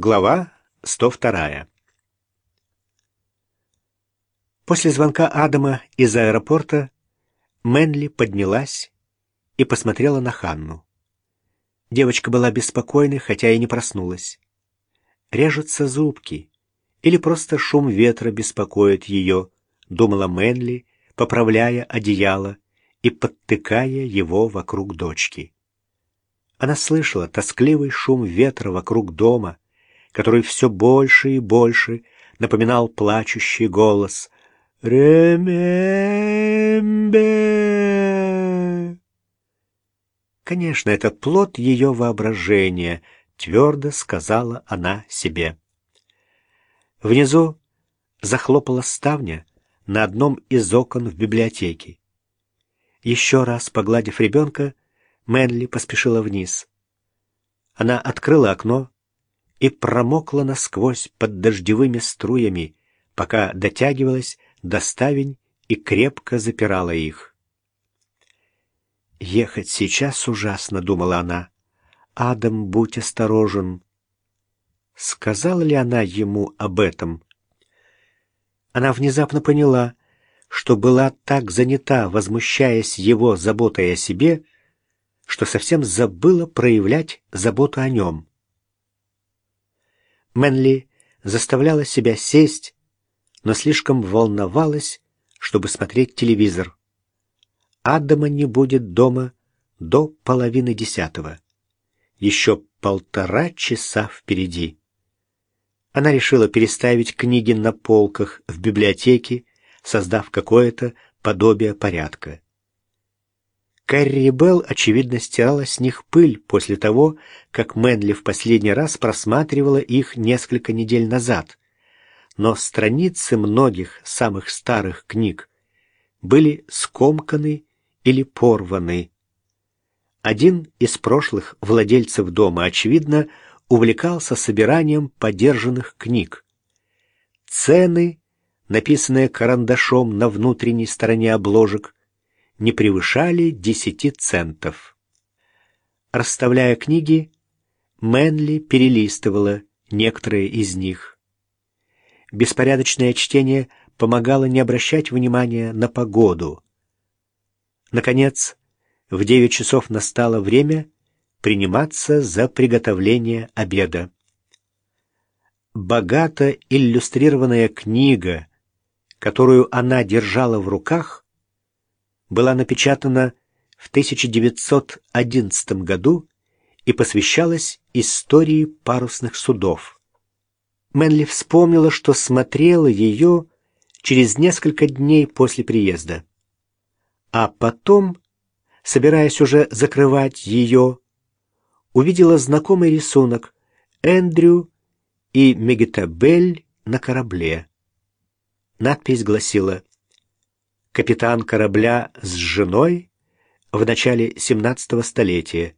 Глава 102 После звонка Адама из аэропорта Мэнли поднялась и посмотрела на Ханну. Девочка была беспокойной, хотя и не проснулась. Режутся зубки, или просто шум ветра беспокоит ее, думала Мэнли, поправляя одеяло и подтыкая его вокруг дочки. Она слышала тоскливый шум ветра вокруг дома — который все больше и больше напоминал плачущий голос «Ремембе». Конечно, это плод ее воображения, твердо сказала она себе. Внизу захлопала ставня на одном из окон в библиотеке. Еще раз погладив ребенка, Мэнли поспешила вниз. Она открыла окно и промокла насквозь под дождевыми струями, пока дотягивалась до ставень и крепко запирала их. «Ехать сейчас ужасно», — думала она. «Адам, будь осторожен». Сказала ли она ему об этом? Она внезапно поняла, что была так занята, возмущаясь его заботой о себе, что совсем забыла проявлять заботу о нем. Мэнли заставляла себя сесть, но слишком волновалась, чтобы смотреть телевизор. Адама не будет дома до половины десятого. Еще полтора часа впереди. Она решила переставить книги на полках в библиотеке, создав какое-то подобие порядка. Кэрри Белл, очевидно, стирала с них пыль после того, как Мэнли в последний раз просматривала их несколько недель назад. Но страницы многих самых старых книг были скомканы или порваны. Один из прошлых владельцев дома, очевидно, увлекался собиранием подержанных книг. Цены, написанные карандашом на внутренней стороне обложек, не превышали десяти центов. Расставляя книги, Мэнли перелистывала некоторые из них. Беспорядочное чтение помогало не обращать внимания на погоду. Наконец, в девять часов настало время приниматься за приготовление обеда. Богато иллюстрированная книга, которую она держала в руках, была напечатана в 1911 году и посвящалась истории парусных судов. Мэнли вспомнила, что смотрела ее через несколько дней после приезда. А потом, собираясь уже закрывать ее, увидела знакомый рисунок Эндрю и Мегетабель на корабле. Надпись гласила капитан корабля с женой в начале 17 столетия.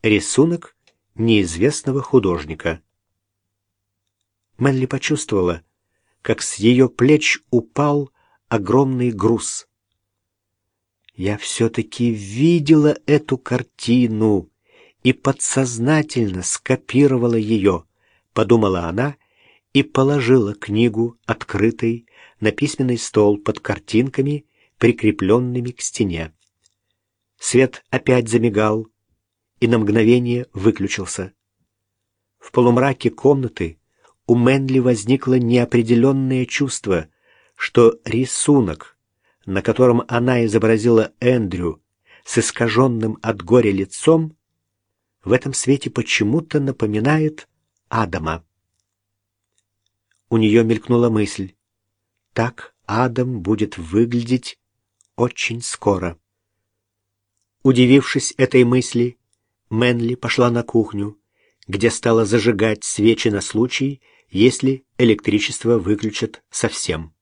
Рисунок неизвестного художника. Мэнли почувствовала, как с ее плеч упал огромный груз. Я все-таки видела эту картину и подсознательно скопировала ее, подумала она и положила книгу открытой на письменный стол под картинками прикрепленными к стене. Свет опять замигал и на мгновение выключился. В полумраке комнаты у Мэнли возникло неопределенное чувство, что рисунок, на котором она изобразила Эндрю с искаженным от горя лицом, в этом свете почему-то напоминает Адама. У нее мелькнула мысль. Так Адам будет выглядеть очень скоро. Удивившись этой мысли, Мэнли пошла на кухню, где стала зажигать свечи на случай, если электричество выключат совсем.